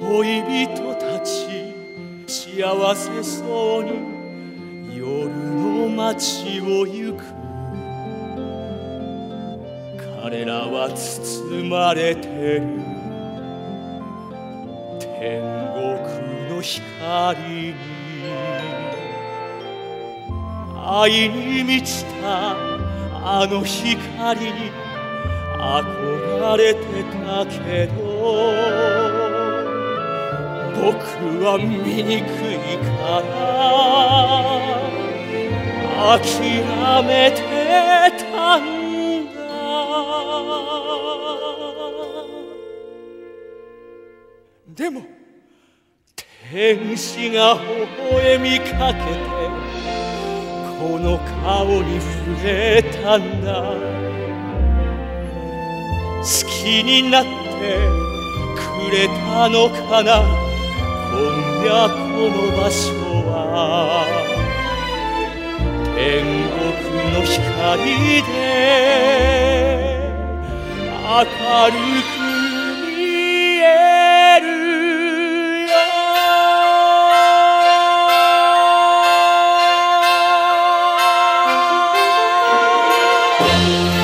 恋人たち幸せそうに夜の街を行く。彼らは包まれてる。天国の光に。愛に満ちたあの光に憧れてたけど。僕は醜いから諦めてたんだ。でも天使が微笑みかけてこの顔に触れたんだ。好きになってくれたのかな。今夜この場所は天国の光で明るく見えるよ「